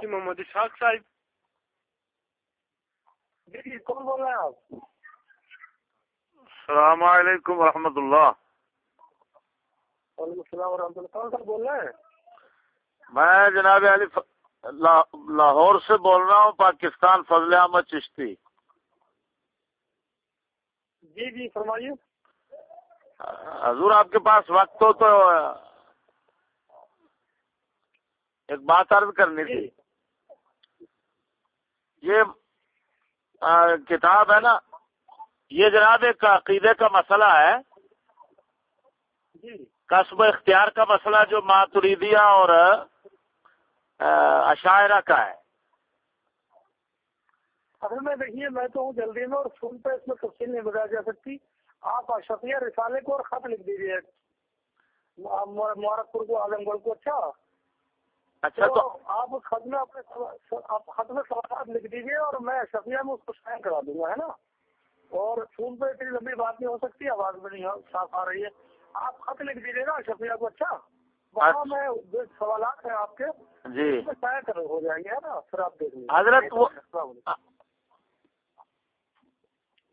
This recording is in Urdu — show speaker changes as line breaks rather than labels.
جی محمد اشاق صاحب
جی کون بول رہے ہیں آپ
السلام علیکم ورحمۃ اللہ
وعلیکم السلام ورحمۃ اللہ کون سا بول رہے ہیں
میں جناب علی ف... لا... لاہور سے بول رہا ہوں پاکستان فضل احمد چشتی
جی جی فرمائیے۔
حضور آپ کے پاس وقت ہو تو ایک بات عرض کرنی تھی۔ یہ کتاب ہے نا یہ جناب ایک عقیدے کا مسئلہ ہے
جی
قصب اختیار کا مسئلہ جو ماتریدیا اور عشاعرہ کا ہے
اصل میں دیکھیے میں تو ہوں جلدی میں اور فون پہ اس میں تفصیل نہیں بتایا جا سکتی آپ اشفیہ رسالے کو اور خط لکھ دیجیے مبارک پور کو اعظم گڑھ کو اچھا
اچھا
تو آپ خط میں اپنے آپ خط میں سوالات لکھ دیجیے اور میں اشفیہ میں اس کو سائن کرا دوں گا ہے نا؟ اور فون پہ اتنی لمبی بات نہیں ہو سکتی آواز میں نہیں صاف آ رہی ہے۔ آپ خط لکھ دیجیے نا اشفیہ کو اچھا؟ وہاں
اچھا۔
میں جو سوالات ہیں آپ کے
جی۔
سائن کر ہو جائیں گے ہے نا؟ پھر آپ دیکھ لیجیے
حضرت